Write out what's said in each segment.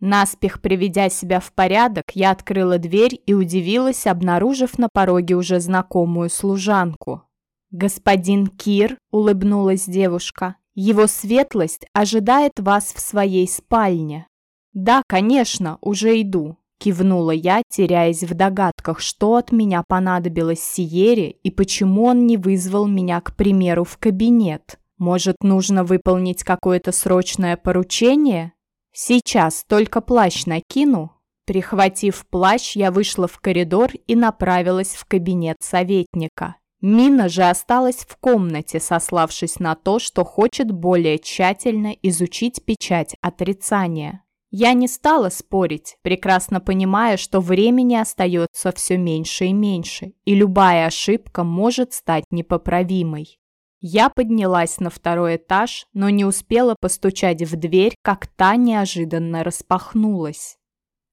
Наспех приведя себя в порядок, я открыла дверь и удивилась, обнаружив на пороге уже знакомую служанку. «Господин Кир», — улыбнулась девушка, — «его светлость ожидает вас в своей спальне». «Да, конечно, уже иду», — кивнула я, теряясь в догадках, что от меня понадобилось Сиере и почему он не вызвал меня, к примеру, в кабинет. Может, нужно выполнить какое-то срочное поручение? Сейчас только плащ накину. Прихватив плащ, я вышла в коридор и направилась в кабинет советника. Мина же осталась в комнате, сославшись на то, что хочет более тщательно изучить печать отрицания. Я не стала спорить, прекрасно понимая, что времени остается все меньше и меньше, и любая ошибка может стать непоправимой. Я поднялась на второй этаж, но не успела постучать в дверь, как та неожиданно распахнулась.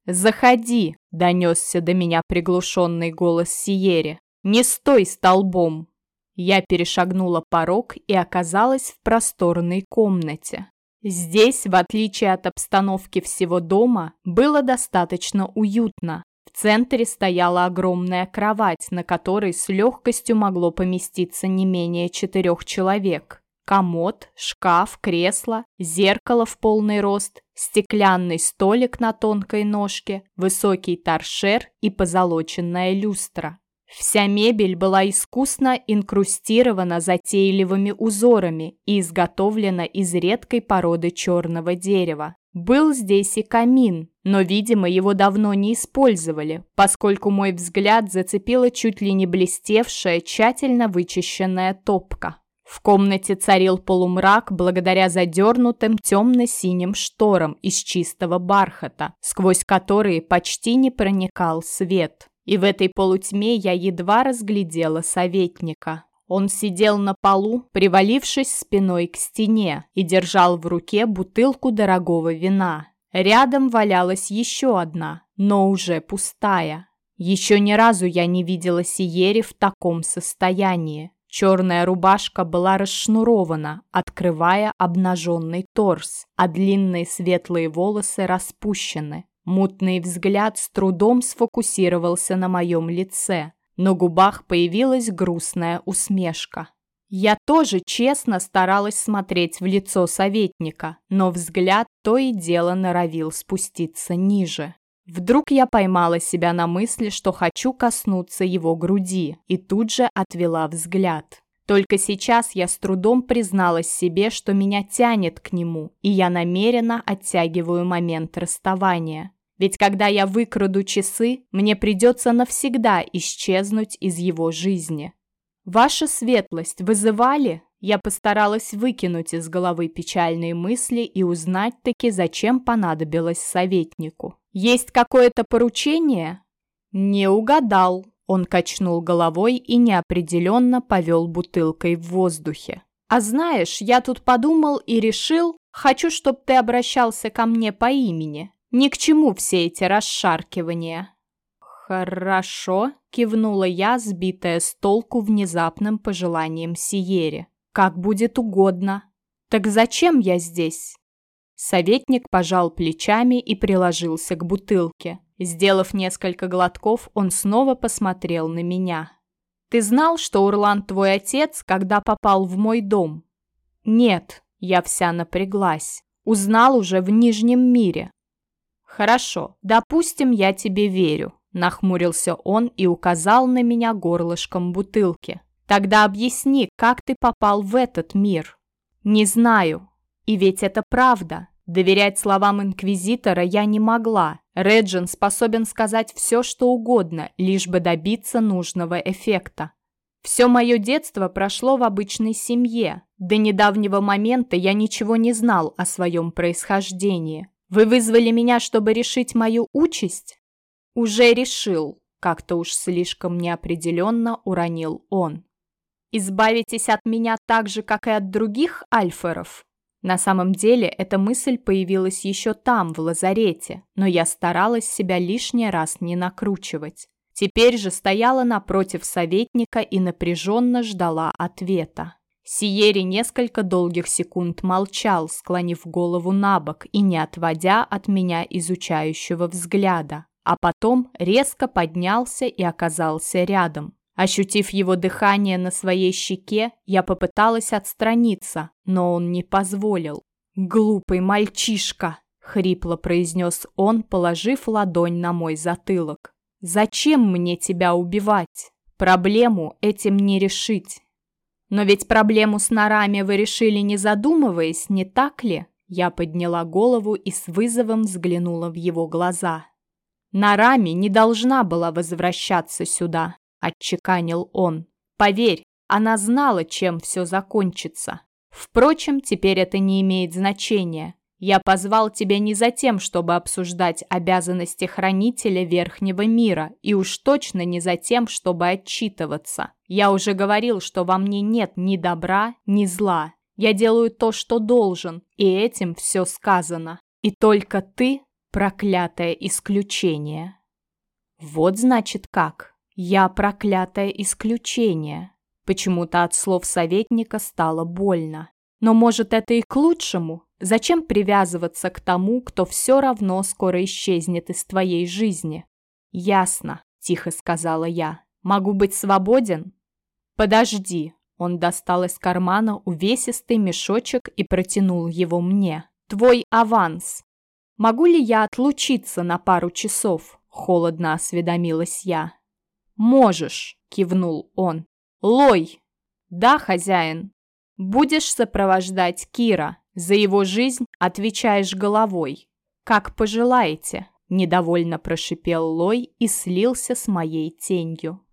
«Заходи!» – донесся до меня приглушенный голос Сиери. «Не стой столбом!» Я перешагнула порог и оказалась в просторной комнате. Здесь, в отличие от обстановки всего дома, было достаточно уютно. В центре стояла огромная кровать, на которой с легкостью могло поместиться не менее четырех человек. Комод, шкаф, кресло, зеркало в полный рост, стеклянный столик на тонкой ножке, высокий торшер и позолоченная люстра. Вся мебель была искусно инкрустирована затейливыми узорами и изготовлена из редкой породы черного дерева. Был здесь и камин, но, видимо, его давно не использовали, поскольку мой взгляд зацепила чуть ли не блестевшая, тщательно вычищенная топка. В комнате царил полумрак благодаря задернутым темно-синим шторам из чистого бархата, сквозь которые почти не проникал свет. И в этой полутьме я едва разглядела советника. Он сидел на полу, привалившись спиной к стене, и держал в руке бутылку дорогого вина. Рядом валялась еще одна, но уже пустая. Еще ни разу я не видела Сиери в таком состоянии. Черная рубашка была расшнурована, открывая обнаженный торс, а длинные светлые волосы распущены. Мутный взгляд с трудом сфокусировался на моем лице. На губах появилась грустная усмешка. Я тоже честно старалась смотреть в лицо советника, но взгляд то и дело норовил спуститься ниже. Вдруг я поймала себя на мысли, что хочу коснуться его груди, и тут же отвела взгляд. Только сейчас я с трудом призналась себе, что меня тянет к нему, и я намеренно оттягиваю момент расставания. Ведь когда я выкраду часы, мне придется навсегда исчезнуть из его жизни. Ваша светлость вызывали? Я постаралась выкинуть из головы печальные мысли и узнать таки, зачем понадобилось советнику. Есть какое-то поручение? Не угадал. Он качнул головой и неопределенно повел бутылкой в воздухе. А знаешь, я тут подумал и решил, хочу, чтобы ты обращался ко мне по имени. Ни к чему все эти расшаркивания. Хорошо, кивнула я, сбитая с толку внезапным пожеланием Сиере. Как будет угодно. Так зачем я здесь? Советник пожал плечами и приложился к бутылке. Сделав несколько глотков, он снова посмотрел на меня. «Ты знал, что Урлан твой отец, когда попал в мой дом?» «Нет», я вся напряглась. «Узнал уже в Нижнем мире. «Хорошо, допустим, я тебе верю», – нахмурился он и указал на меня горлышком бутылки. «Тогда объясни, как ты попал в этот мир?» «Не знаю. И ведь это правда. Доверять словам Инквизитора я не могла. Реджин способен сказать все, что угодно, лишь бы добиться нужного эффекта. Все мое детство прошло в обычной семье. До недавнего момента я ничего не знал о своем происхождении. Вы вызвали меня, чтобы решить мою участь? Уже решил, как-то уж слишком неопределенно уронил он. Избавитесь от меня так же, как и от других альферов? На самом деле, эта мысль появилась еще там, в лазарете, но я старалась себя лишний раз не накручивать. Теперь же стояла напротив советника и напряженно ждала ответа. Сиери несколько долгих секунд молчал, склонив голову на бок и не отводя от меня изучающего взгляда, а потом резко поднялся и оказался рядом. Ощутив его дыхание на своей щеке, я попыталась отстраниться, но он не позволил. «Глупый мальчишка!» — хрипло произнес он, положив ладонь на мой затылок. «Зачем мне тебя убивать? Проблему этим не решить». «Но ведь проблему с норами вы решили не задумываясь, не так ли?» Я подняла голову и с вызовом взглянула в его глаза. «Нарами не должна была возвращаться сюда отчеканил он. «Поверь, она знала, чем все закончится. Впрочем, теперь это не имеет значения. Я позвал тебя не за тем, чтобы обсуждать обязанности хранителя Верхнего мира, и уж точно не за тем, чтобы отчитываться. Я уже говорил, что во мне нет ни добра, ни зла. Я делаю то, что должен, и этим все сказано. И только ты – проклятое исключение. Вот значит как. Я проклятое исключение. Почему-то от слов советника стало больно. Но может это и к лучшему? Зачем привязываться к тому, кто все равно скоро исчезнет из твоей жизни? Ясно, тихо сказала я. Могу быть свободен? Подожди. Он достал из кармана увесистый мешочек и протянул его мне. Твой аванс. Могу ли я отлучиться на пару часов? Холодно осведомилась я. «Можешь», — кивнул он. «Лой!» «Да, хозяин. Будешь сопровождать Кира. За его жизнь отвечаешь головой. Как пожелаете», — недовольно прошипел Лой и слился с моей тенью.